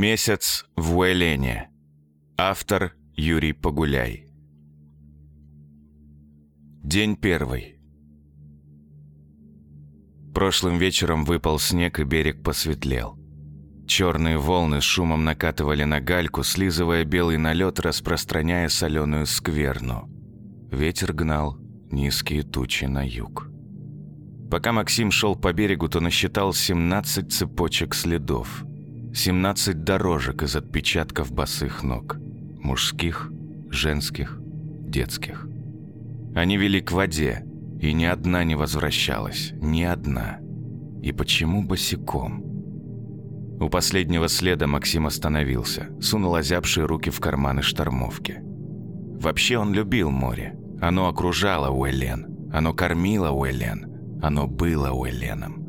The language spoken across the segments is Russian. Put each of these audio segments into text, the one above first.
Месяц в Уэлене. Автор Юрий Погуляй. День первый. Прошлым вечером выпал снег, и берег посветлел. Черные волны с шумом накатывали на гальку, слизывая белый налет, распространяя соленую скверну. Ветер гнал низкие тучи на юг. Пока Максим шел по берегу, то насчитал 17 цепочек следов. 17 дорожек из отпечатков босых ног. Мужских, женских, детских. Они вели к воде, и ни одна не возвращалась. Ни одна. И почему босиком? У последнего следа Максим остановился, сунул озябшие руки в карманы штормовки. Вообще он любил море. Оно окружало Уэлен. Оно кормило Уэлен. Оно было Уэленом.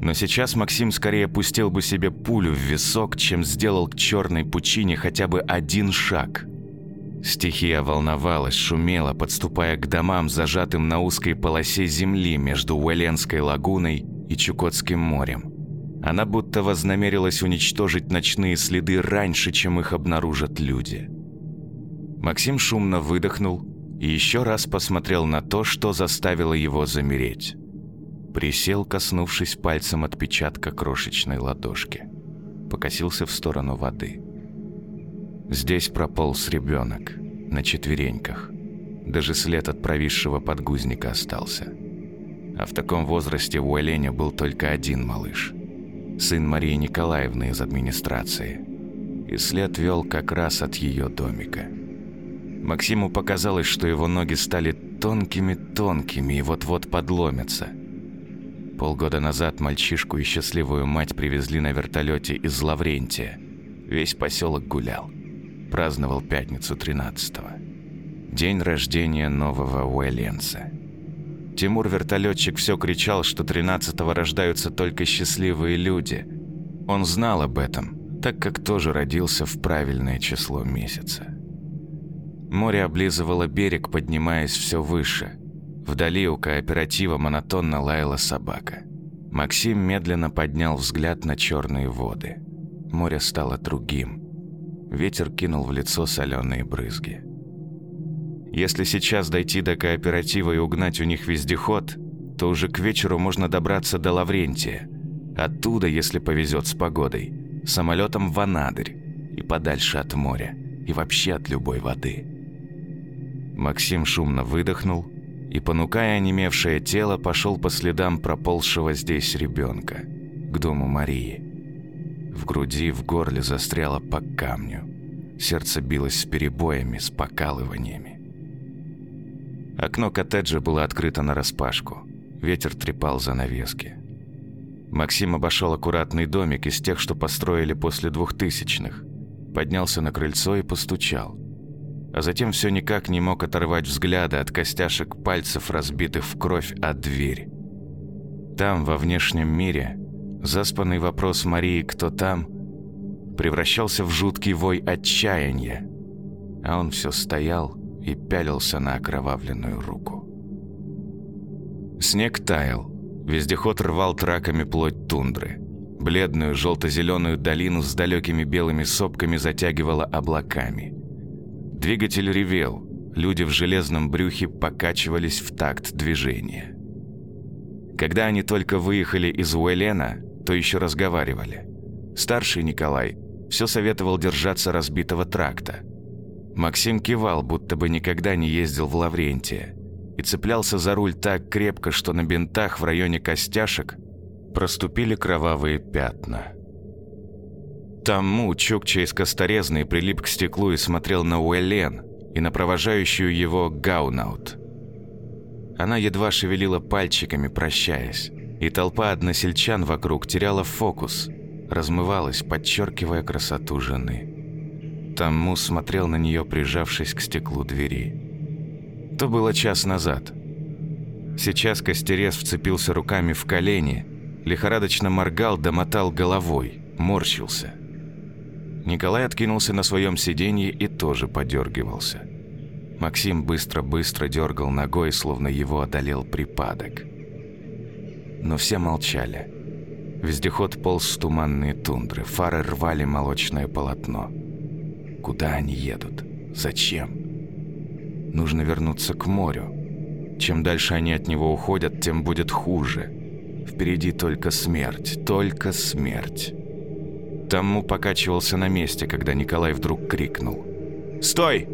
Но сейчас Максим скорее пустил бы себе пулю в висок, чем сделал к черной пучине хотя бы один шаг. Стихия волновалась, шумела, подступая к домам, зажатым на узкой полосе земли между Уэленской лагуной и Чукотским морем. Она будто вознамерилась уничтожить ночные следы раньше, чем их обнаружат люди. Максим шумно выдохнул и еще раз посмотрел на то, что заставило его замереть. Присел, коснувшись пальцем отпечатка крошечной ладошки. Покосился в сторону воды. Здесь прополз ребенок, на четвереньках. Даже след от провисшего подгузника остался. А в таком возрасте у оленя был только один малыш. Сын Марии Николаевны из администрации. И след вел как раз от ее домика. Максиму показалось, что его ноги стали тонкими-тонкими и вот-вот подломятся – Полгода назад мальчишку и счастливую мать привезли на вертолете из Лаврентия. Весь поселок гулял. Праздновал пятницу 13-го. День рождения нового Уэлленса. Тимур-вертолетчик все кричал, что 13-го рождаются только счастливые люди. Он знал об этом, так как тоже родился в правильное число месяца. Море облизывало берег, поднимаясь все выше. Вдали у кооператива монотонно лаяла собака. Максим медленно поднял взгляд на черные воды. Море стало другим. Ветер кинул в лицо соленые брызги. Если сейчас дойти до кооператива и угнать у них вездеход, то уже к вечеру можно добраться до Лаврентия. Оттуда, если повезет с погодой, самолетом в Анадырь и подальше от моря и вообще от любой воды. Максим шумно выдохнул и, понукая онемевшее тело, пошел по следам проползшего здесь ребенка, к дому Марии. В груди, в горле застряло по камню. Сердце билось с перебоями, с покалываниями. Окно коттеджа было открыто нараспашку. Ветер трепал занавески. Максим обошел аккуратный домик из тех, что построили после двухтысячных. Поднялся на крыльцо и постучал а затем все никак не мог оторвать взгляда от костяшек пальцев, разбитых в кровь от дверь. Там, во внешнем мире, заспанный вопрос Марии «Кто там?» превращался в жуткий вой отчаяния, а он все стоял и пялился на окровавленную руку. Снег таял, вездеход рвал траками плоть тундры. Бледную желто-зеленую долину с далекими белыми сопками затягивала облаками – Двигатель ревел, люди в железном брюхе покачивались в такт движения. Когда они только выехали из Уэлена, то еще разговаривали. Старший Николай все советовал держаться разбитого тракта. Максим кивал, будто бы никогда не ездил в Лаврентия, и цеплялся за руль так крепко, что на бинтах в районе костяшек проступили кровавые пятна. Тому Чукча из Косторезной прилип к стеклу и смотрел на Уэлен и на провожающую его Гаунаут. Она едва шевелила пальчиками, прощаясь, и толпа односельчан вокруг теряла фокус, размывалась, подчеркивая красоту жены. Тому смотрел на нее, прижавшись к стеклу двери. То было час назад. Сейчас Костерез вцепился руками в колени, лихорадочно моргал, домотал головой, морщился – Николай откинулся на своем сиденье и тоже подергивался. Максим быстро-быстро дергал ногой, словно его одолел припадок. Но все молчали. Вездеход полз в туманные тундры, фары рвали молочное полотно. Куда они едут? Зачем? Нужно вернуться к морю. Чем дальше они от него уходят, тем будет хуже. Впереди только смерть, только смерть. Тому покачивался на месте, когда Николай вдруг крикнул. «Стой!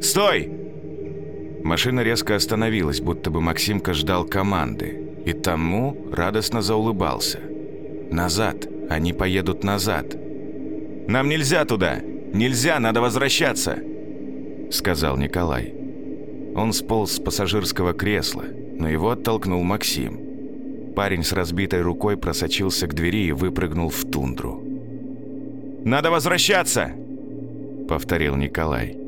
Стой!» Машина резко остановилась, будто бы Максимка ждал команды, и тому радостно заулыбался. «Назад! Они поедут назад!» «Нам нельзя туда! Нельзя! Надо возвращаться!» Сказал Николай. Он сполз с пассажирского кресла, но его оттолкнул Максим. Парень с разбитой рукой просочился к двери и выпрыгнул в тундру. «Надо возвращаться!» — повторил Николай.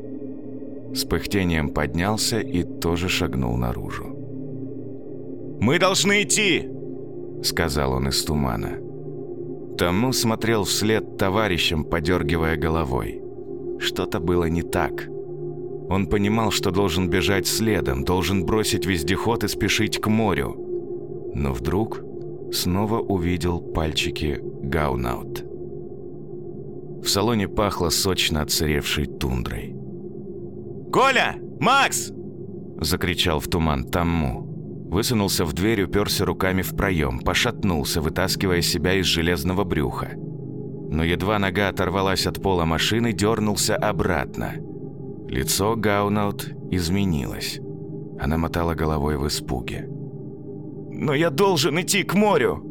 С пыхтением поднялся и тоже шагнул наружу. «Мы должны идти!» — сказал он из тумана. Тому смотрел вслед товарищам, подергивая головой. Что-то было не так. Он понимал, что должен бежать следом, должен бросить вездеход и спешить к морю. Но вдруг снова увидел пальчики Гаунаут. В салоне пахло сочно отсыревшей тундрой. «Коля! Макс!» Закричал в туман Тамму. Высунулся в дверь, уперся руками в проем, пошатнулся, вытаскивая себя из железного брюха. Но едва нога оторвалась от пола машины, дернулся обратно – Лицо Гаунаут изменилось. Она мотала головой в испуге. «Но я должен идти к морю!»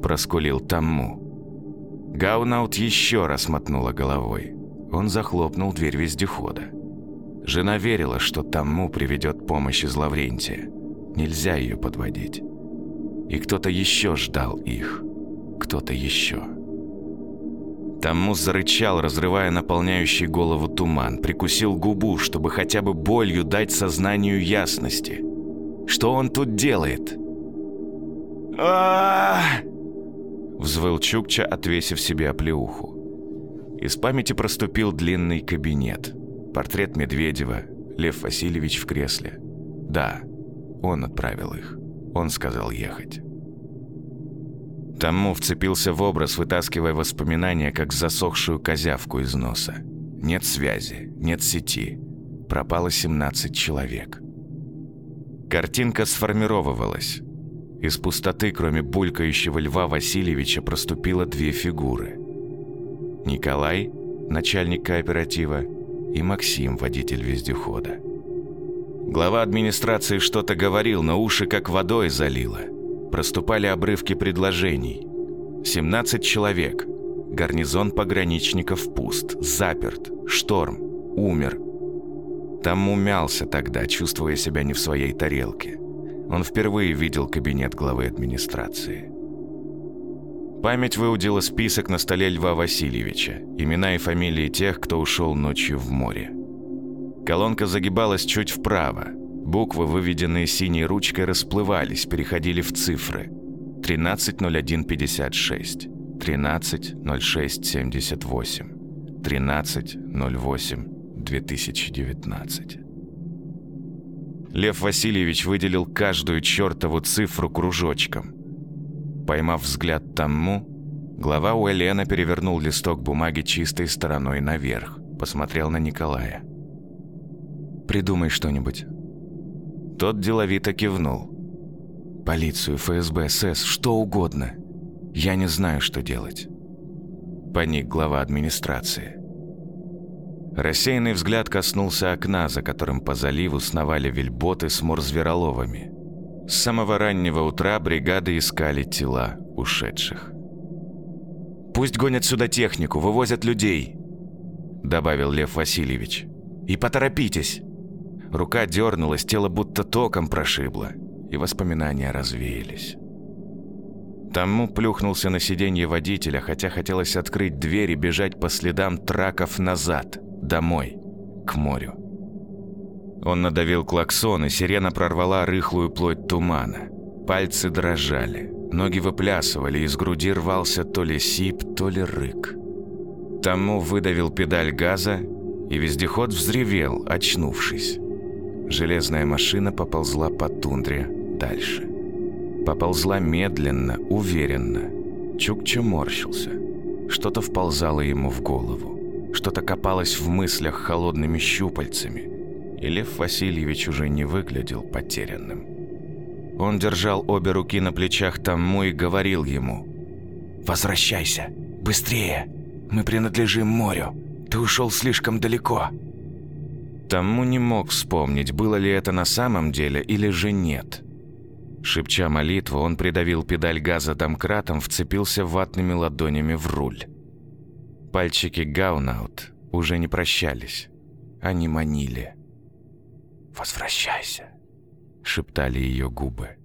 Проскулил Тамму. Гаунаут еще раз мотнула головой. Он захлопнул дверь вездехода. Жена верила, что Тамму приведет помощь из Лаврентия. Нельзя ее подводить. И кто-то еще ждал их. Кто-то еще. Таммус зарычал, разрывая наполняющий голову туман, прикусил губу, чтобы хотя бы болью дать сознанию ясности. Что он тут делает? а Взвыл Чукча, отвесив себе оплеуху. Из памяти проступил длинный кабинет. Портрет Медведева, Лев Васильевич в кресле. Да, он отправил их. Он сказал ехать. Тому вцепился в образ, вытаскивая воспоминания, как засохшую козявку из носа. Нет связи, нет сети. Пропало 17 человек. Картинка сформировалась. Из пустоты, кроме булькающего Льва Васильевича, проступило две фигуры. Николай, начальник кооператива, и Максим, водитель вездехода. Глава администрации что-то говорил, но уши как водой залило – проступали обрывки предложений. 17 человек. Гарнизон пограничников пуст, заперт, шторм, умер. Там умялся тогда, чувствуя себя не в своей тарелке. Он впервые видел кабинет главы администрации. Память выудила список на столе Льва Васильевича, имена и фамилии тех, кто ушел ночью в море. Колонка загибалась чуть вправо, Буквы, выведенные синей ручкой, расплывались, переходили в цифры. 13.01.56, 13.06.78, 13.08.2019. Лев Васильевич выделил каждую чертову цифру кружочком. Поймав взгляд тому, глава Уэлена перевернул листок бумаги чистой стороной наверх, посмотрел на Николая. «Придумай что-нибудь». Тот деловито кивнул. «Полицию, ФСБ, СС, что угодно. Я не знаю, что делать». Паник глава администрации. Рассеянный взгляд коснулся окна, за которым по заливу сновали вельботы с морзвероловами. С самого раннего утра бригады искали тела ушедших. «Пусть гонят сюда технику, вывозят людей», — добавил Лев Васильевич. «И поторопитесь!» Рука дернулась, тело будто током прошибло, и воспоминания развеялись. Тому плюхнулся на сиденье водителя, хотя хотелось открыть дверь и бежать по следам траков назад, домой, к морю. Он надавил клаксон, и сирена прорвала рыхлую плоть тумана. Пальцы дрожали, ноги выплясывали, из груди рвался то ли сип, то ли рык. Тому выдавил педаль газа, и вездеход взревел, очнувшись. Железная машина поползла по тундре дальше. Поползла медленно, уверенно, Чукча морщился. Что-то вползало ему в голову. Что-то копалось в мыслях холодными щупальцами. И Лев Васильевич уже не выглядел потерянным. Он держал обе руки на плечах тому и говорил ему «Возвращайся! Быстрее! Мы принадлежим морю! Ты ушел слишком далеко!» Тому не мог вспомнить, было ли это на самом деле или же нет. Шепча молитву, он придавил педаль газа домкратом, вцепился ватными ладонями в руль. Пальчики Гаунаут уже не прощались. Они манили. «Возвращайся», — шептали ее губы.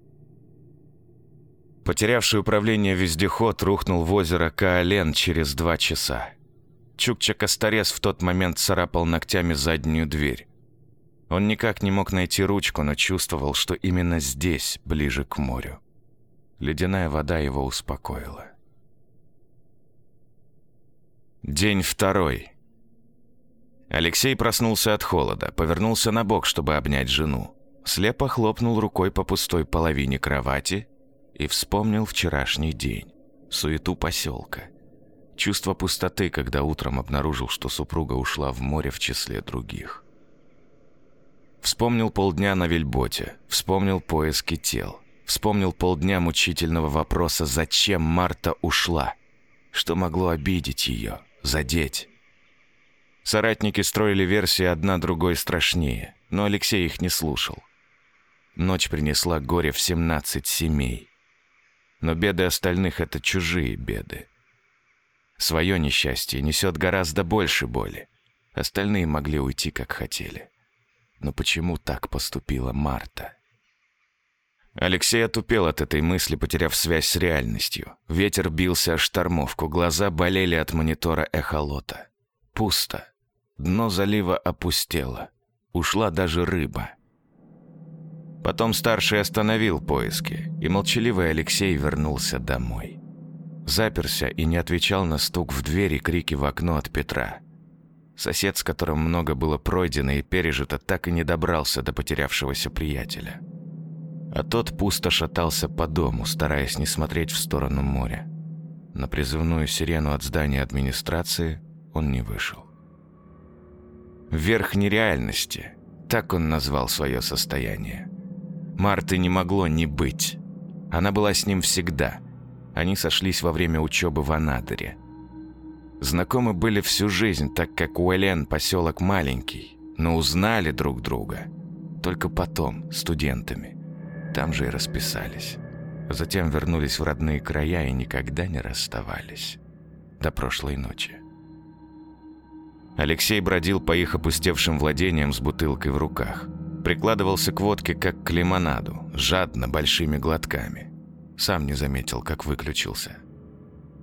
Потерявший управление вездеход рухнул в озеро Каолен через два часа. Чукча-косторез в тот момент царапал ногтями заднюю дверь. Он никак не мог найти ручку, но чувствовал, что именно здесь, ближе к морю. Ледяная вода его успокоила. День второй. Алексей проснулся от холода, повернулся на бок, чтобы обнять жену. Слепо хлопнул рукой по пустой половине кровати и вспомнил вчерашний день, суету поселка. Чувство пустоты, когда утром обнаружил, что супруга ушла в море в числе других. Вспомнил полдня на вельботе, вспомнил поиски тел, вспомнил полдня мучительного вопроса «Зачем Марта ушла?» Что могло обидеть ее, задеть? Соратники строили версии одна другой страшнее, но Алексей их не слушал. Ночь принесла горе в 17 семей. Но беды остальных — это чужие беды. Свое несчастье несет гораздо больше боли. Остальные могли уйти, как хотели. Но почему так поступила Марта? Алексей отупел от этой мысли, потеряв связь с реальностью. Ветер бился о штормовку, глаза болели от монитора эхолота. Пусто. Дно залива опустело. Ушла даже рыба. Потом старший остановил поиски, и молчаливый Алексей вернулся домой. Заперся и не отвечал на стук в дверь и крики в окно от Петра. Сосед, с которым много было пройдено и пережито, так и не добрался до потерявшегося приятеля. А тот пусто шатался по дому, стараясь не смотреть в сторону моря. На призывную сирену от здания администрации он не вышел. Верх нереальности, так он назвал свое состояние. Марты не могло не быть. Она была с ним всегда. Они сошлись во время учебы в Анадыре. Знакомы были всю жизнь, так как Уэлен поселок маленький, но узнали друг друга. Только потом, студентами. Там же и расписались. Затем вернулись в родные края и никогда не расставались. До прошлой ночи. Алексей бродил по их опустевшим владениям с бутылкой в руках – Прикладывался к водке, как к лимонаду, жадно, большими глотками. Сам не заметил, как выключился.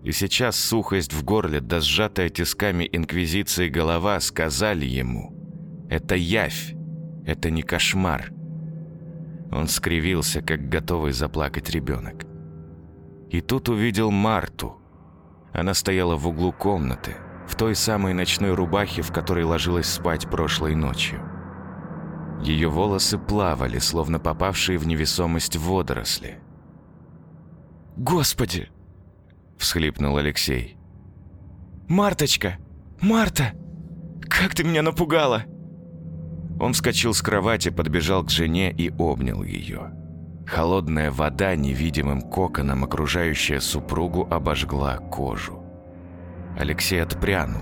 И сейчас сухость в горле да сжатая тисками инквизиции голова сказали ему «Это явь, это не кошмар». Он скривился, как готовый заплакать ребенок. И тут увидел Марту. Она стояла в углу комнаты, в той самой ночной рубахе, в которой ложилась спать прошлой ночью. Ее волосы плавали, словно попавшие в невесомость водоросли. «Господи!» – всхлипнул Алексей. «Марточка! Марта! Как ты меня напугала!» Он вскочил с кровати, подбежал к жене и обнял ее. Холодная вода невидимым коконом, окружающая супругу, обожгла кожу. Алексей отпрянул,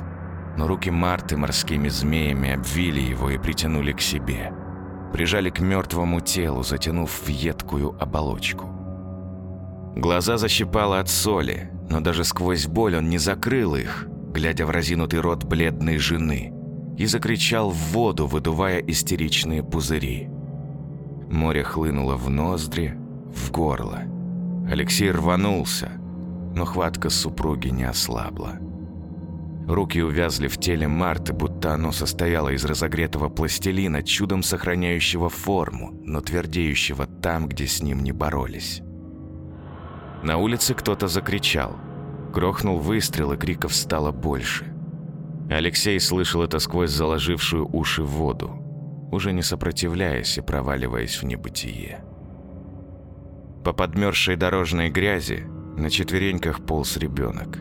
но руки Марты морскими змеями обвили его и притянули к себе прижали к мертвому телу, затянув в едкую оболочку. Глаза защипало от соли, но даже сквозь боль он не закрыл их, глядя в разинутый рот бледной жены, и закричал в воду, выдувая истеричные пузыри. Море хлынуло в ноздри, в горло. Алексей рванулся, но хватка супруги не ослабла. Руки увязли в теле Марты, будто оно состояло из разогретого пластилина, чудом сохраняющего форму, но твердеющего там, где с ним не боролись. На улице кто-то закричал. Грохнул выстрел, и криков стало больше. Алексей слышал это сквозь заложившую уши воду, уже не сопротивляясь и проваливаясь в небытие. По подмерзшей дорожной грязи На четвереньках полз ребенок.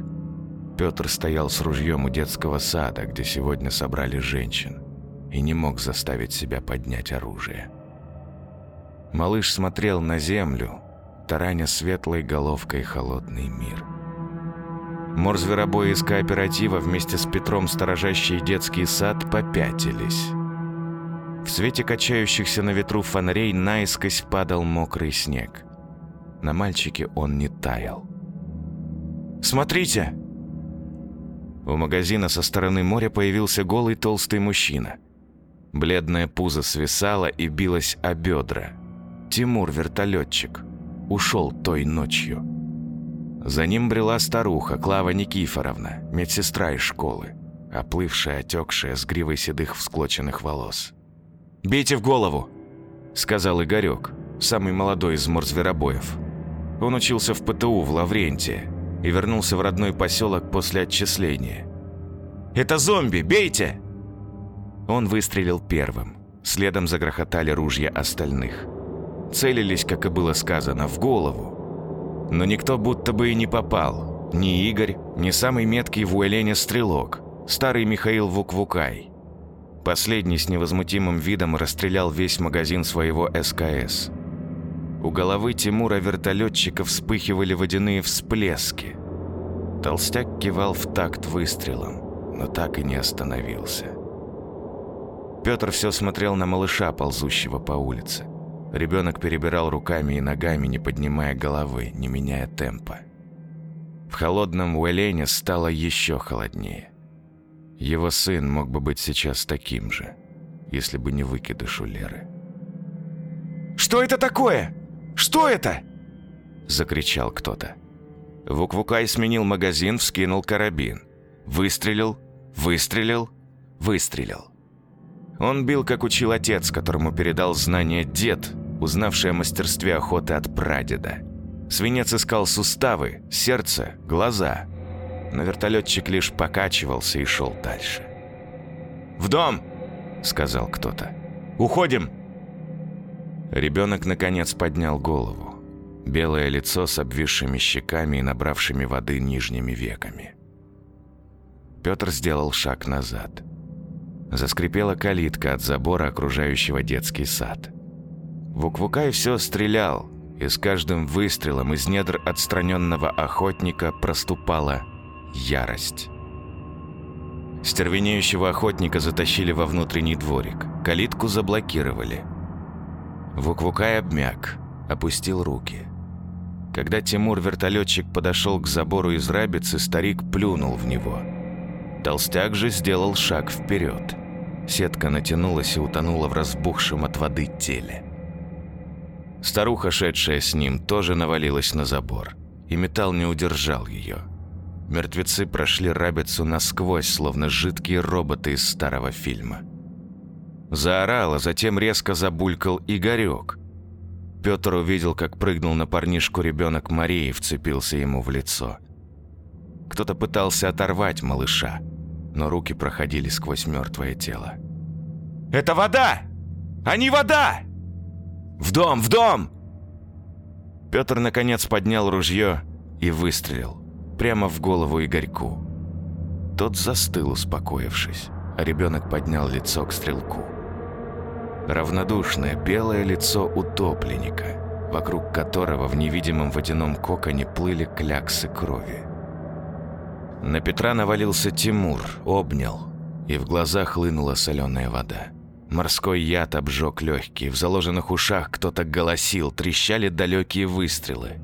Петр стоял с ружьем у детского сада, где сегодня собрали женщин, и не мог заставить себя поднять оружие. Малыш смотрел на землю, тараня светлой головкой холодный мир. Морзверобои из кооператива вместе с Петром, сторожащий детский сад, попятились. В свете качающихся на ветру фонарей наискось падал мокрый снег. На мальчике он не таял. «Смотрите!» У магазина со стороны моря появился голый толстый мужчина. Бледное пузо свисало и билось о бедра. Тимур, вертолетчик, ушел той ночью. За ним брела старуха Клава Никифоровна, медсестра из школы, оплывшая, отекшая, с гривой седых всклоченных волос. «Бейте в голову!» — сказал Игорек, самый молодой из морзверобоев. Он учился в ПТУ в Лаврентии и вернулся в родной поселок после отчисления. «Это зомби! Бейте!» Он выстрелил первым. Следом загрохотали ружья остальных. Целились, как и было сказано, в голову. Но никто будто бы и не попал. Ни Игорь, ни самый меткий в Уэлене стрелок, старый Михаил Вуквукай. Последний с невозмутимым видом расстрелял весь магазин своего СКС. У головы Тимура вертолетчика вспыхивали водяные всплески. Толстяк кивал в такт выстрелом, но так и не остановился. Петр все смотрел на малыша, ползущего по улице. Ребенок перебирал руками и ногами, не поднимая головы, не меняя темпа. В холодном Уэлене стало еще холоднее. Его сын мог бы быть сейчас таким же, если бы не выкидыш у Леры. «Что это такое? Что это?» Закричал кто-то. Вуквукай сменил магазин, вскинул карабин. Выстрелил, выстрелил, выстрелил. Он бил, как учил отец, которому передал знания дед, узнавший о мастерстве охоты от прадеда. Свинец искал суставы, сердце, глаза – но вертолетчик лишь покачивался и шел дальше. «В дом!» — сказал кто-то. «Уходим!» Ребенок наконец поднял голову. Белое лицо с обвисшими щеками и набравшими воды нижними веками. Петр сделал шаг назад. Заскрипела калитка от забора, окружающего детский сад. Вуквукай все стрелял, и с каждым выстрелом из недр отстраненного охотника проступала ярость. Стервенеющего охотника затащили во внутренний дворик. Калитку заблокировали. Вуквукай обмяк, опустил руки. Когда Тимур-вертолетчик подошел к забору из рабицы, старик плюнул в него. Толстяк же сделал шаг вперед. Сетка натянулась и утонула в разбухшем от воды теле. Старуха, шедшая с ним, тоже навалилась на забор, и металл не удержал ее. Мертвецы прошли рабицу насквозь, словно жидкие роботы из старого фильма. Заорал, а затем резко забулькал Игорек. Петр увидел, как прыгнул на парнишку ребенок Марии и вцепился ему в лицо. Кто-то пытался оторвать малыша, но руки проходили сквозь мертвое тело. «Это вода! Они вода!» «В дом! В дом!» Петр наконец поднял ружье и выстрелил прямо в голову Игорьку. Тот застыл, успокоившись, а ребенок поднял лицо к стрелку. Равнодушное белое лицо утопленника, вокруг которого в невидимом водяном коконе плыли кляксы крови. На Петра навалился Тимур, обнял, и в глазах хлынула соленая вода. Морской яд обжег легкие, в заложенных ушах кто-то голосил, трещали далекие выстрелы.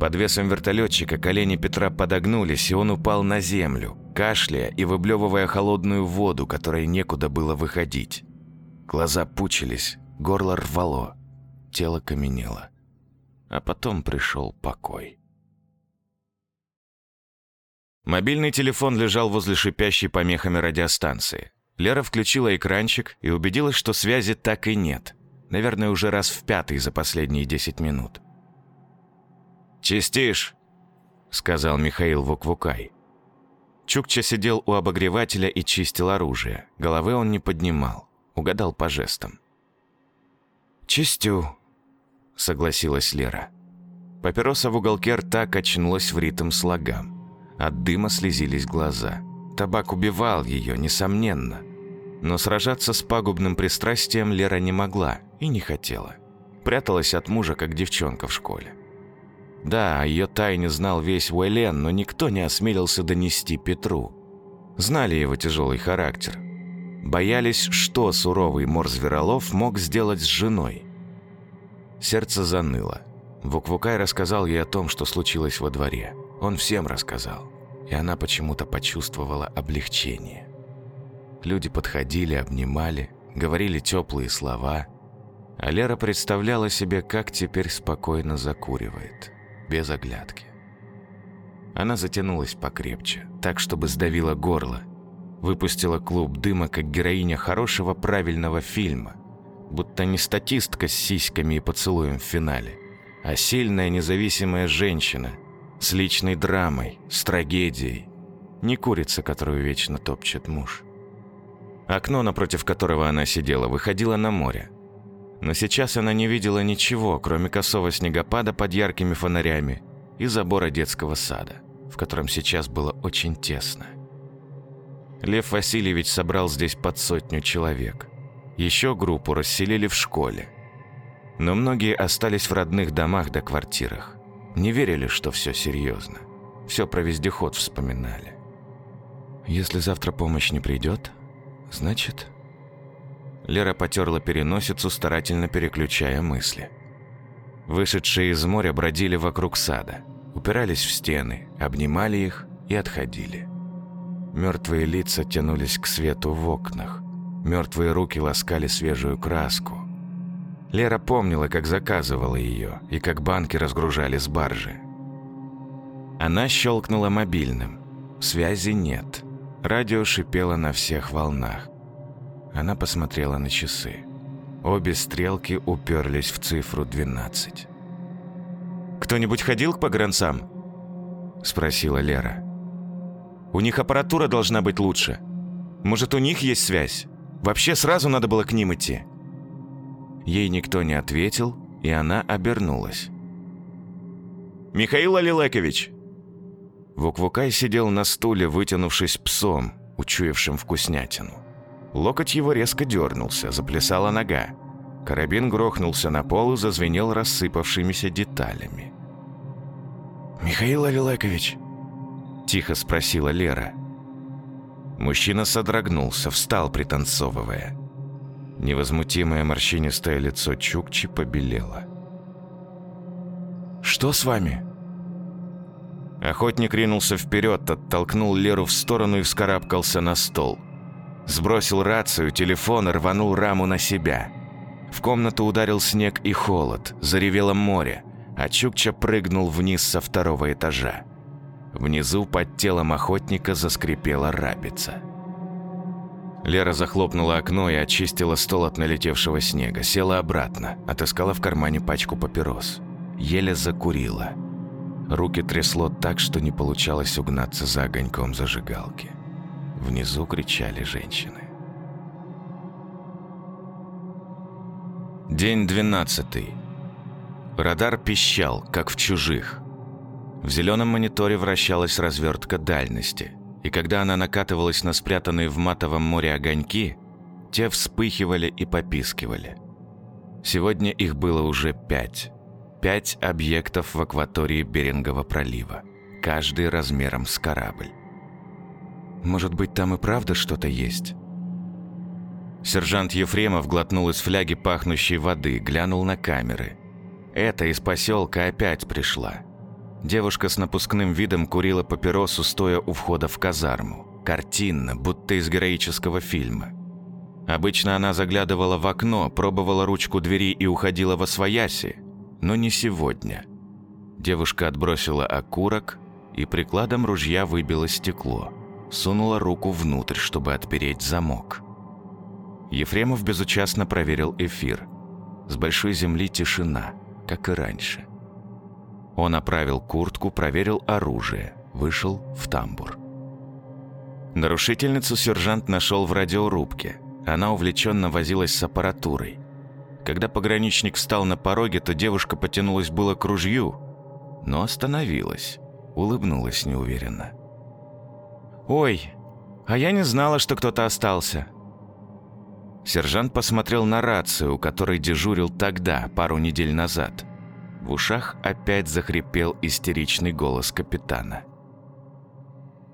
Под весом вертолетчика колени Петра подогнулись, и он упал на землю, кашляя и выблевывая холодную воду, которой некуда было выходить. Глаза пучились, горло рвало, тело каменело. А потом пришел покой. Мобильный телефон лежал возле шипящей помехами радиостанции. Лера включила экранчик и убедилась, что связи так и нет. Наверное, уже раз в пятый за последние 10 минут. «Чистишь», — сказал Михаил Вуквукай. Чукча сидел у обогревателя и чистил оружие. Головы он не поднимал, угадал по жестам. «Чистю», — согласилась Лера. Папироса в уголке рта качнулась в ритм слогам. От дыма слезились глаза. Табак убивал ее, несомненно. Но сражаться с пагубным пристрастием Лера не могла и не хотела. Пряталась от мужа, как девчонка в школе. Да, ее тайне знал весь Уэлен, но никто не осмелился донести Петру. Знали его тяжелый характер. Боялись, что суровый мор-зверолов мог сделать с женой. Сердце заныло. Вуквукай рассказал ей о том, что случилось во дворе. Он всем рассказал. И она почему-то почувствовала облегчение. Люди подходили, обнимали, говорили теплые слова. А Лера представляла себе, как теперь спокойно закуривает, без оглядки. Она затянулась покрепче, так, чтобы сдавила горло. Выпустила клуб дыма, как героиня хорошего правильного фильма. Будто не статистка с сиськами и поцелуем в финале, а сильная независимая женщина с личной драмой, с трагедией. Не курица, которую вечно топчет муж. Окно, напротив которого она сидела, выходило на море. Но сейчас она не видела ничего, кроме косого снегопада под яркими фонарями и забора детского сада, в котором сейчас было очень тесно. Лев Васильевич собрал здесь под сотню человек. Еще группу расселили в школе. Но многие остались в родных домах да квартирах. Не верили, что все серьезно. Все про вездеход вспоминали. Если завтра помощь не придет, значит... Лера потерла переносицу, старательно переключая мысли. Вышедшие из моря бродили вокруг сада, упирались в стены, обнимали их и отходили. Мертвые лица тянулись к свету в окнах. Мертвые руки ласкали свежую краску. Лера помнила, как заказывала ее и как банки разгружали с баржи. Она щелкнула мобильным. Связи нет. Радио шипело на всех волнах. Она посмотрела на часы. Обе стрелки уперлись в цифру 12. «Кто-нибудь ходил к погранцам?» – спросила Лера. «У них аппаратура должна быть лучше. Может, у них есть связь? Вообще сразу надо было к ним идти». Ей никто не ответил, и она обернулась. «Михаил Алилекович!» Вуквукай сидел на стуле, вытянувшись псом, учуявшим вкуснятину. Локоть его резко дернулся, заплясала нога. Карабин грохнулся на пол и зазвенел рассыпавшимися деталями. «Михаил Авилекович?» – тихо спросила Лера. Мужчина содрогнулся, встал, пританцовывая. Невозмутимое морщинистое лицо Чукчи побелело. «Что с вами?» Охотник ринулся вперед, оттолкнул Леру в сторону и вскарабкался на стол. Сбросил рацию, телефон и рванул раму на себя. В комнату ударил снег и холод, заревело море, а Чукча прыгнул вниз со второго этажа. Внизу под телом охотника заскрипела рабица. Лера захлопнула окно и очистила стол от налетевшего снега, села обратно, отыскала в кармане пачку папирос. Еле закурила. Руки трясло так, что не получалось угнаться за огоньком зажигалки. Внизу кричали женщины. День двенадцатый. Радар пищал, как в чужих. В зеленом мониторе вращалась развертка дальности, и когда она накатывалась на спрятанные в матовом море огоньки, те вспыхивали и попискивали. Сегодня их было уже пять. Пять объектов в акватории Берингового пролива, каждый размером с корабль. Может быть, там и правда что-то есть? Сержант Ефремов глотнул из фляги пахнущей воды, глянул на камеры. Это из поселка опять пришла. Девушка с напускным видом курила папиросу, стоя у входа в казарму. Картинно, будто из героического фильма. Обычно она заглядывала в окно, пробовала ручку двери и уходила во свояси, но не сегодня. Девушка отбросила окурок и прикладом ружья выбила стекло. Сунула руку внутрь, чтобы отпереть замок. Ефремов безучастно проверил эфир. С большой земли тишина, как и раньше. Он оправил куртку, проверил оружие, вышел в тамбур. Нарушительницу сержант нашел в радиорубке. Она увлеченно возилась с аппаратурой. Когда пограничник встал на пороге, то девушка потянулась было к ружью, но остановилась, улыбнулась неуверенно. «Ой, а я не знала, что кто-то остался». Сержант посмотрел на рацию, у которой дежурил тогда, пару недель назад. В ушах опять захрипел истеричный голос капитана.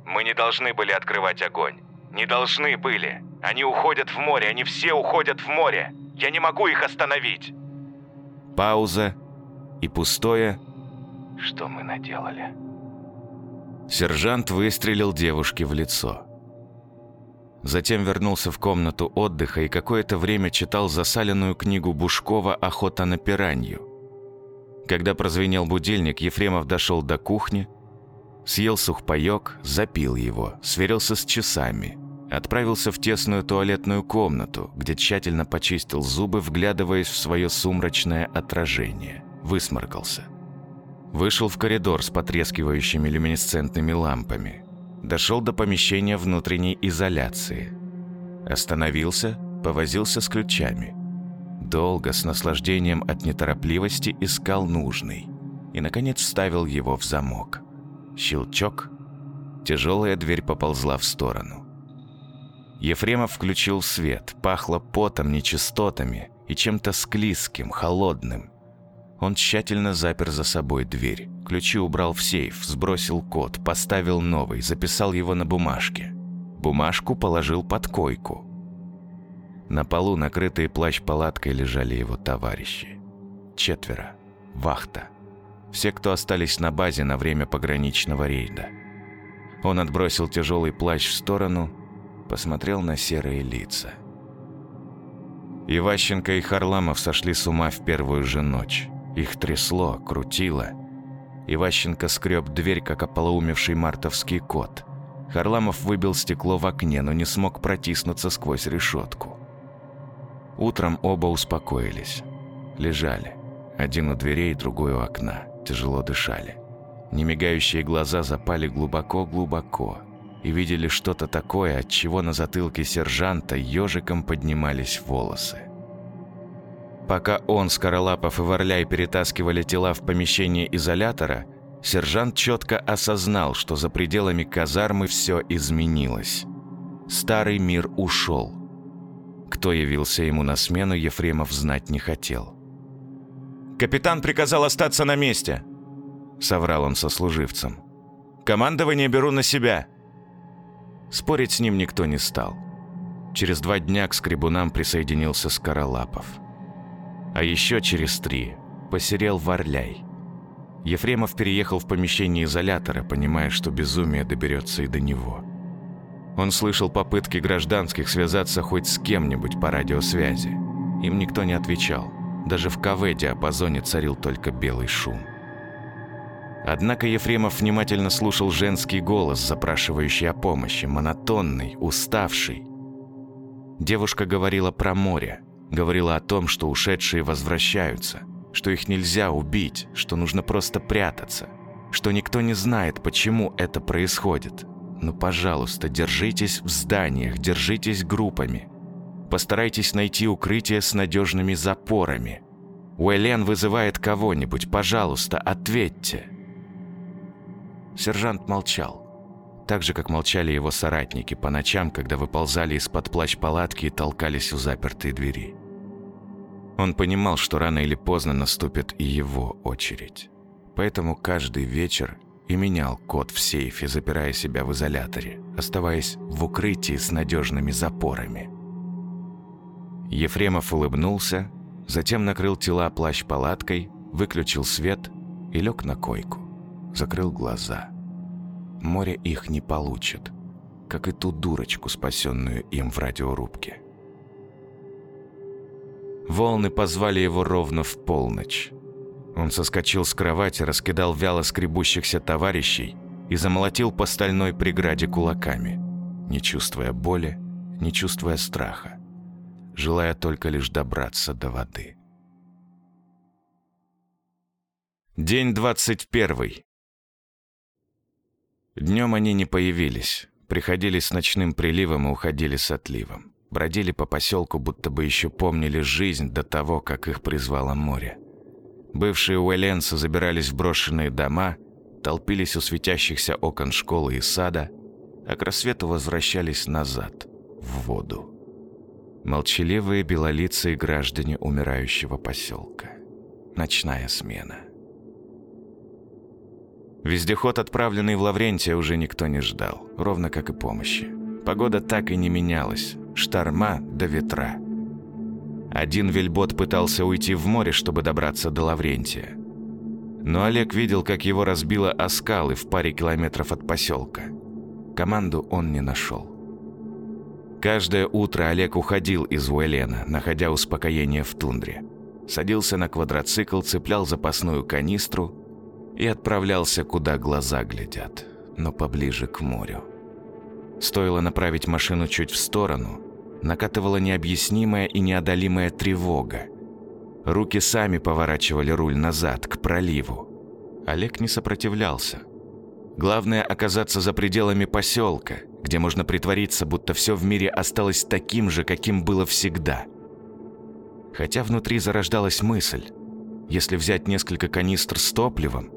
«Мы не должны были открывать огонь. Не должны были. Они уходят в море, они все уходят в море. Я не могу их остановить. Пауза и пустое. Что мы наделали? Сержант выстрелил девушке в лицо. Затем вернулся в комнату отдыха и какое-то время читал засаленную книгу Бушкова «Охота на пиранью». Когда прозвенел будильник, Ефремов дошел до кухни, съел сухпайок, запил его, сверился с часами – Отправился в тесную туалетную комнату, где тщательно почистил зубы, вглядываясь в свое сумрачное отражение. Высморкался. Вышел в коридор с потрескивающими люминесцентными лампами. Дошел до помещения внутренней изоляции. Остановился, повозился с ключами. Долго, с наслаждением от неторопливости, искал нужный. И, наконец, вставил его в замок. Щелчок. Тяжелая дверь поползла в сторону. Ефремов включил свет, пахло потом, нечистотами и чем-то склизким, холодным. Он тщательно запер за собой дверь, ключи убрал в сейф, сбросил код, поставил новый, записал его на бумажке. Бумажку положил под койку. На полу, накрытые плащ-палаткой, лежали его товарищи. Четверо. Вахта. Все, кто остались на базе на время пограничного рейда. Он отбросил тяжелый плащ в сторону посмотрел на серые лица. Иващенко и Харламов сошли с ума в первую же ночь. Их трясло, крутило. Иващенко скреб дверь, как ополоумевший мартовский кот. Харламов выбил стекло в окне, но не смог протиснуться сквозь решетку. Утром оба успокоились. Лежали. Один у дверей, другой у окна. Тяжело дышали. Немигающие глаза запали глубоко-глубоко, и видели что-то такое, от чего на затылке сержанта ежиком поднимались волосы. Пока он, Скоролапов и Варляй перетаскивали тела в помещение изолятора, сержант четко осознал, что за пределами казармы все изменилось. Старый мир ушел. Кто явился ему на смену, Ефремов знать не хотел. «Капитан приказал остаться на месте», — соврал он сослуживцам. «Командование беру на себя». Спорить с ним никто не стал. Через два дня к скребунам присоединился Скоролапов. А еще через три посерел Варляй. Ефремов переехал в помещение изолятора, понимая, что безумие доберется и до него. Он слышал попытки гражданских связаться хоть с кем-нибудь по радиосвязи. Им никто не отвечал. Даже в КВ-диапазоне царил только белый шум. Однако Ефремов внимательно слушал женский голос, запрашивающий о помощи, монотонный, уставший. Девушка говорила про море, говорила о том, что ушедшие возвращаются, что их нельзя убить, что нужно просто прятаться, что никто не знает, почему это происходит. Но, ну, пожалуйста, держитесь в зданиях, держитесь группами. Постарайтесь найти укрытие с надежными запорами. Уэлен вызывает кого-нибудь, пожалуйста, ответьте. Сержант молчал. Так же, как молчали его соратники по ночам, когда выползали из-под плащ-палатки и толкались у запертой двери. Он понимал, что рано или поздно наступит и его очередь. Поэтому каждый вечер и менял код в сейфе, запирая себя в изоляторе, оставаясь в укрытии с надежными запорами. Ефремов улыбнулся, затем накрыл тела плащ-палаткой, выключил свет и лег на койку закрыл глаза. Море их не получит, как и ту дурочку, спасенную им в радиорубке. Волны позвали его ровно в полночь. Он соскочил с кровати, раскидал вяло скребущихся товарищей и замолотил по стальной преграде кулаками, не чувствуя боли, не чувствуя страха, желая только лишь добраться до воды. День двадцать первый. Днем они не появились. Приходили с ночным приливом и уходили с отливом. Бродили по поселку, будто бы еще помнили жизнь до того, как их призвало море. Бывшие уэленцы забирались в брошенные дома, толпились у светящихся окон школы и сада, а к рассвету возвращались назад, в воду. Молчаливые белолицые граждане умирающего поселка. Ночная смена. Вездеход, отправленный в Лаврентия, уже никто не ждал, ровно как и помощи. Погода так и не менялась, шторма до ветра. Один вельбот пытался уйти в море, чтобы добраться до Лаврентия. Но Олег видел, как его разбило о скалы в паре километров от поселка. Команду он не нашел. Каждое утро Олег уходил из Уэлена, находя успокоение в тундре. Садился на квадроцикл, цеплял запасную канистру и отправлялся, куда глаза глядят, но поближе к морю. Стоило направить машину чуть в сторону, накатывала необъяснимая и неодолимая тревога. Руки сами поворачивали руль назад, к проливу. Олег не сопротивлялся. Главное оказаться за пределами поселка, где можно притвориться, будто все в мире осталось таким же, каким было всегда. Хотя внутри зарождалась мысль, если взять несколько канистр с топливом,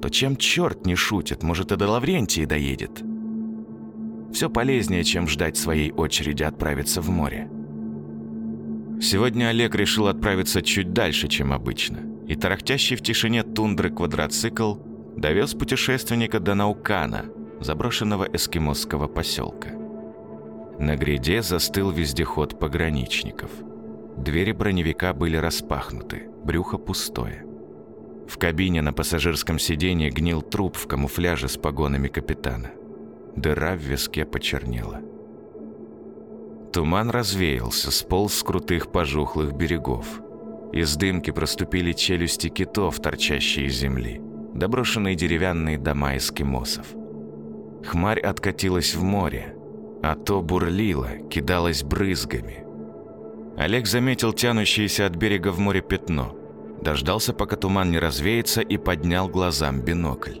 то чем черт не шутит, может и до Лаврентии доедет. Все полезнее, чем ждать своей очереди отправиться в море. Сегодня Олег решил отправиться чуть дальше, чем обычно, и тарахтящий в тишине тундры квадроцикл довез путешественника до Наукана, заброшенного эскимосского поселка. На гряде застыл вездеход пограничников. Двери броневика были распахнуты, брюхо пустое. В кабине на пассажирском сиденье гнил труп в камуфляже с погонами капитана. Дыра в виске почернела. Туман развеялся, сполз с крутых пожухлых берегов. Из дымки проступили челюсти китов, торчащие из земли, доброшенные деревянные дома эскимосов. Хмарь откатилась в море, а то бурлило, кидалось брызгами. Олег заметил тянущееся от берега в море пятно, дождался, пока туман не развеется, и поднял глазам бинокль.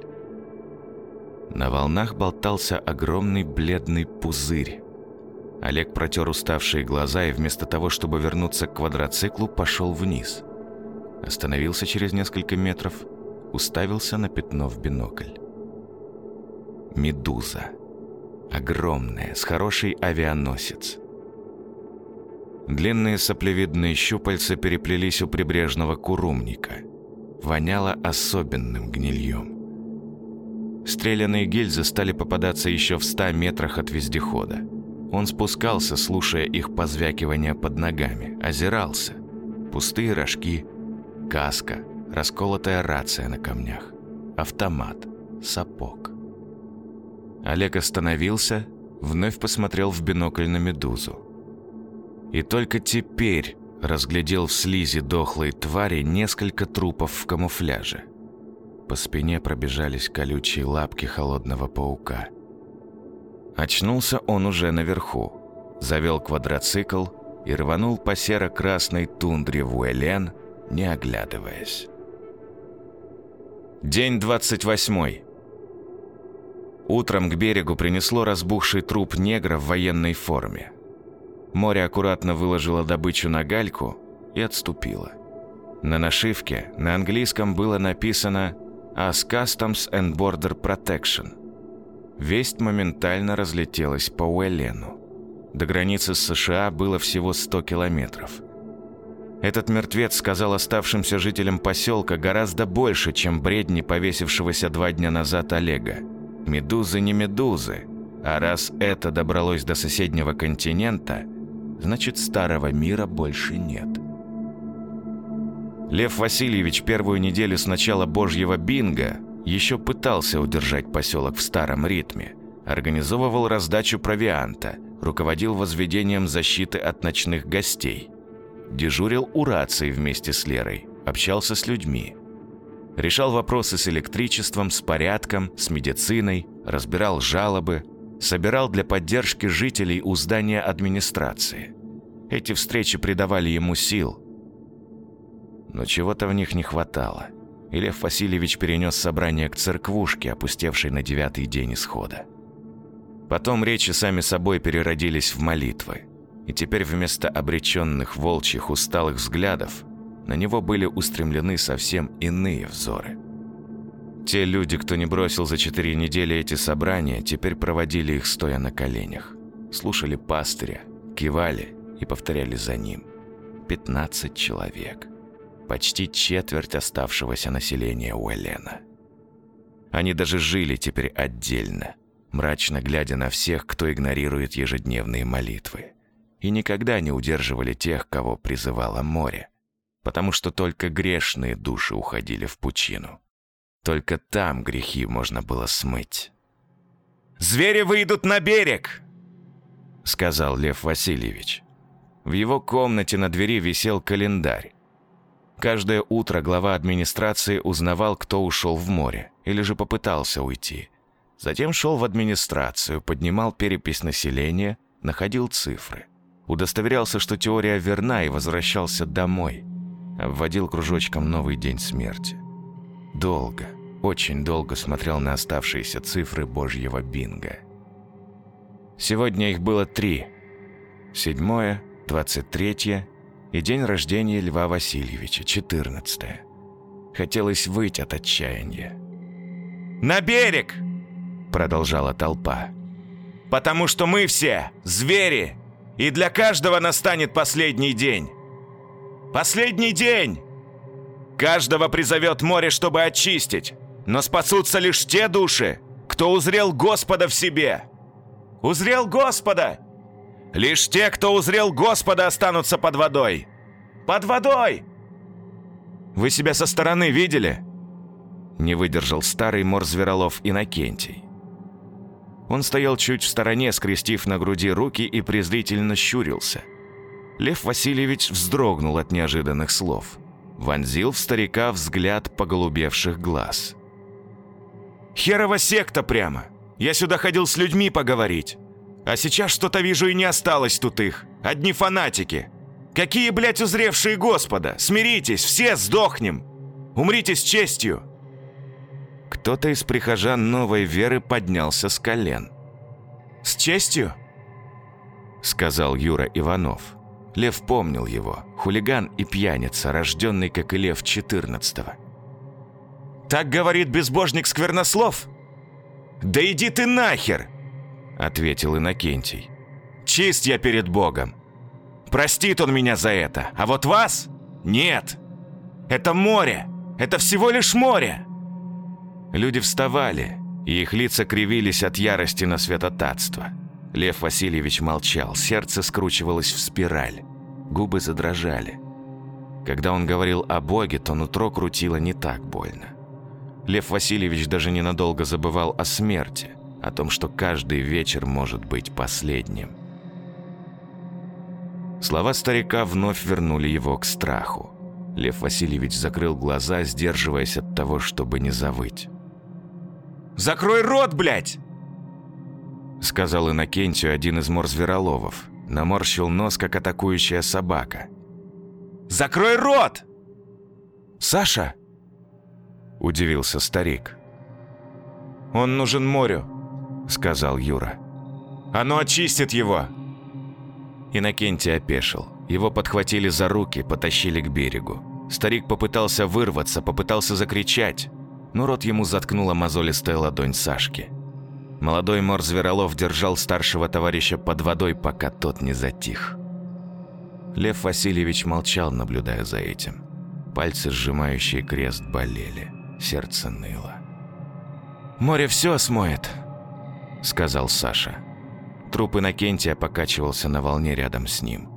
На волнах болтался огромный бледный пузырь. Олег протер уставшие глаза и вместо того, чтобы вернуться к квадроциклу, пошел вниз. Остановился через несколько метров, уставился на пятно в бинокль. Медуза. Огромная, с хорошей авианосец. Длинные соплевидные щупальца переплелись у прибрежного курумника. Воняло особенным гнильем. Стреляные гильзы стали попадаться еще в ста метрах от вездехода. Он спускался, слушая их позвякивание под ногами, озирался. Пустые рожки, каска, расколотая рация на камнях, автомат, сапог. Олег остановился, вновь посмотрел в бинокль на медузу. И только теперь разглядел в слизи дохлой твари несколько трупов в камуфляже. По спине пробежались колючие лапки холодного паука. Очнулся он уже наверху. Завел квадроцикл и рванул по серо-красной тундре в Уэлен, не оглядываясь. День 28. Утром к берегу принесло разбухший труп негра в военной форме. Море аккуратно выложило добычу на гальку и отступило. На нашивке на английском было написано as Customs and Border Protection. Весть моментально разлетелась по Уэллену. До границы с США было всего 100 километров. Этот мертвец сказал оставшимся жителям поселка гораздо больше, чем бредни повесившегося два дня назад Олега. Медузы не медузы, а раз это добралось до соседнего континента, значит старого мира больше нет. Лев Васильевич первую неделю с начала божьего бинга еще пытался удержать поселок в старом ритме, организовывал раздачу провианта, руководил возведением защиты от ночных гостей, дежурил у рации вместе с Лерой, общался с людьми, решал вопросы с электричеством, с порядком, с медициной, разбирал жалобы, собирал для поддержки жителей у здания администрации. Эти встречи придавали ему сил – но чего-то в них не хватало. И Лев Васильевич перенес собрание к церквушке, опустевшей на девятый день исхода. Потом речи сами собой переродились в молитвы. И теперь вместо обреченных волчьих усталых взглядов на него были устремлены совсем иные взоры. Те люди, кто не бросил за четыре недели эти собрания, теперь проводили их стоя на коленях. Слушали пастыря, кивали и повторяли за ним. 15 человек. Почти четверть оставшегося населения Уэлена. Они даже жили теперь отдельно, мрачно глядя на всех, кто игнорирует ежедневные молитвы. И никогда не удерживали тех, кого призывало море, потому что только грешные души уходили в пучину. Только там грехи можно было смыть. «Звери выйдут на берег!» — сказал Лев Васильевич. В его комнате на двери висел календарь. Каждое утро глава администрации узнавал, кто ушел в море или же попытался уйти. Затем шел в администрацию, поднимал перепись населения, находил цифры. Удостоверялся, что теория верна и возвращался домой. Обводил кружочком новый день смерти. Долго, очень долго смотрел на оставшиеся цифры божьего бинга. Сегодня их было три. Седьмое, двадцать третье и день рождения Льва Васильевича, четырнадцатое. Хотелось выйти от отчаяния. «На берег!» — продолжала толпа. «Потому что мы все звери, и для каждого настанет последний день. Последний день! Каждого призовет море, чтобы очистить, но спасутся лишь те души, кто узрел Господа в себе. Узрел Господа! Лишь те, кто узрел Господа, останутся под водой. Под водой! Вы себя со стороны видели?» Не выдержал старый мор-зверолов Иннокентий. Он стоял чуть в стороне, скрестив на груди руки и презрительно щурился. Лев Васильевич вздрогнул от неожиданных слов. Вонзил в старика взгляд поголубевших глаз. «Херова секта прямо! Я сюда ходил с людьми поговорить. А сейчас что-то вижу и не осталось тут их. Одни фанатики. Какие, блядь, узревшие Господа! Смиритесь, все сдохнем! Умрите с честью!» Кто-то из прихожан новой веры поднялся с колен. «С честью?» Сказал Юра Иванов. Лев помнил его. Хулиган и пьяница, рожденный, как и Лев, 14-го. «Так говорит безбожник Сквернослов?» «Да иди ты нахер!» Ответил Иннокентий. «Чист я перед Богом. Простит он меня за это, а вот вас? Нет! Это море! Это всего лишь море!» Люди вставали, и их лица кривились от ярости на святотатство. Лев Васильевич молчал, сердце скручивалось в спираль, губы задрожали. Когда он говорил о Боге, то нутро крутило не так больно. Лев Васильевич даже ненадолго забывал о смерти, о том, что каждый вечер может быть последним. Слова старика вновь вернули его к страху. Лев Васильевич закрыл глаза, сдерживаясь от того, чтобы не завыть. «Закрой рот, блядь!» Сказал Иннокентию один из морзвероловов. Наморщил нос, как атакующая собака. «Закрой рот!» «Саша?» Удивился старик. «Он нужен морю», — сказал Юра. «Оно очистит его!» Иннокентий опешил. Его подхватили за руки, потащили к берегу. Старик попытался вырваться, попытался закричать, но рот ему заткнула мозолистая ладонь Сашки. Молодой мор-зверолов держал старшего товарища под водой, пока тот не затих. Лев Васильевич молчал, наблюдая за этим. Пальцы, сжимающие крест, болели. Сердце ныло. «Море все смоет», — сказал Саша. Труп Иннокентия покачивался на волне рядом с ним.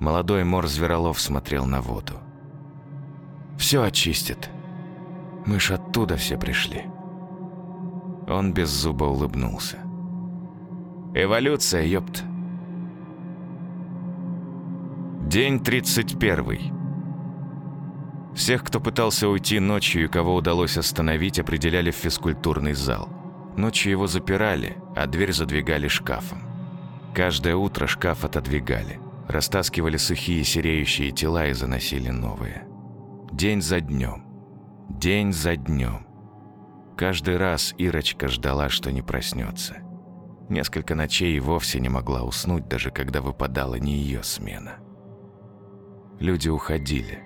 Молодой мор-зверолов смотрел на воду. «Все очистит. Мы ж оттуда все пришли». Он без зуба улыбнулся. «Эволюция, ёпт!» День 31. Всех, кто пытался уйти ночью и кого удалось остановить, определяли в физкультурный зал. Ночью его запирали, а дверь задвигали шкафом. Каждое утро шкаф отодвигали, растаскивали сухие сереющие тела и заносили новые. День за днем. День за днем. Каждый раз Ирочка ждала, что не проснется. Несколько ночей и вовсе не могла уснуть, даже когда выпадала не ее смена. Люди уходили.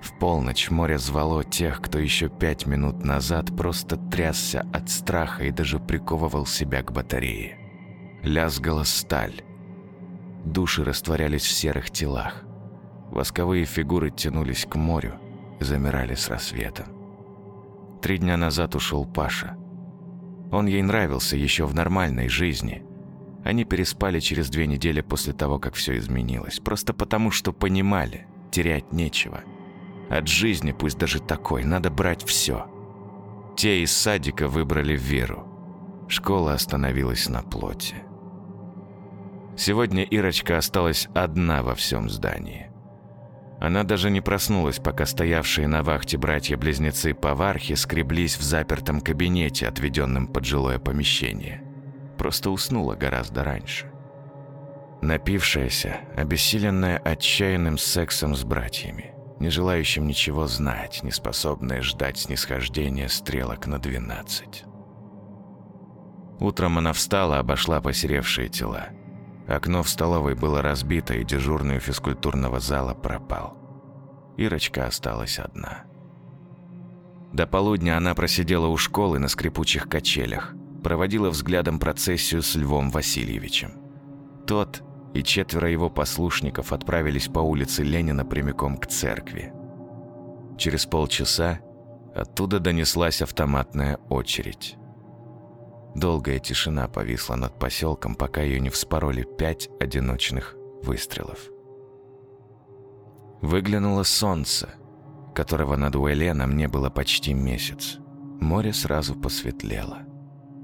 В полночь море звало тех, кто еще пять минут назад просто трясся от страха и даже приковывал себя к батарее. Лязгала сталь. Души растворялись в серых телах. Восковые фигуры тянулись к морю замирали с рассветом. Три дня назад ушел Паша. Он ей нравился еще в нормальной жизни. Они переспали через две недели после того, как все изменилось. Просто потому, что понимали, терять нечего – от жизни, пусть даже такой, надо брать все. Те из садика выбрали веру. Школа остановилась на плоти. Сегодня Ирочка осталась одна во всем здании. Она даже не проснулась, пока стоявшие на вахте братья-близнецы-повархи скреблись в запертом кабинете, отведенном под жилое помещение. Просто уснула гораздо раньше. Напившаяся, обессиленная отчаянным сексом с братьями не желающим ничего знать, не способная ждать снисхождения стрелок на двенадцать. Утром она встала, обошла посеревшие тела. Окно в столовой было разбито, и дежурный у физкультурного зала пропал. Ирочка осталась одна. До полудня она просидела у школы на скрипучих качелях, проводила взглядом процессию с Львом Васильевичем. Тот и четверо его послушников отправились по улице Ленина прямиком к церкви. Через полчаса оттуда донеслась автоматная очередь. Долгая тишина повисла над поселком, пока ее не вспороли пять одиночных выстрелов. Выглянуло солнце, которого над Уэленом не было почти месяц. Море сразу посветлело.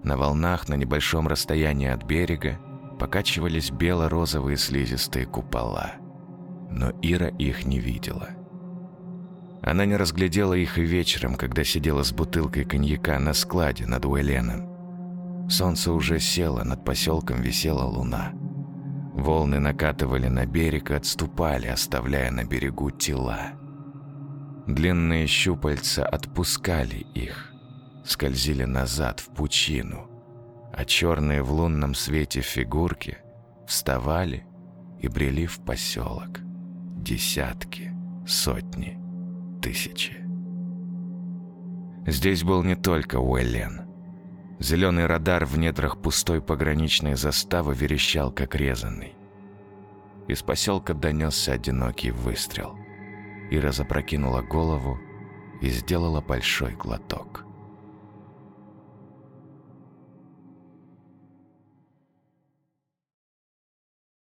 На волнах на небольшом расстоянии от берега покачивались бело-розовые слизистые купола. Но Ира их не видела. Она не разглядела их и вечером, когда сидела с бутылкой коньяка на складе над Уэленом. Солнце уже село, над поселком висела луна. Волны накатывали на берег и отступали, оставляя на берегу тела. Длинные щупальца отпускали их, скользили назад в пучину – а черные в лунном свете фигурки вставали и брели в поселок. Десятки, сотни, тысячи. Здесь был не только Уэллен. Зеленый радар в недрах пустой пограничной заставы верещал, как резанный. Из поселка донесся одинокий выстрел. Ира запрокинула голову и сделала большой глоток.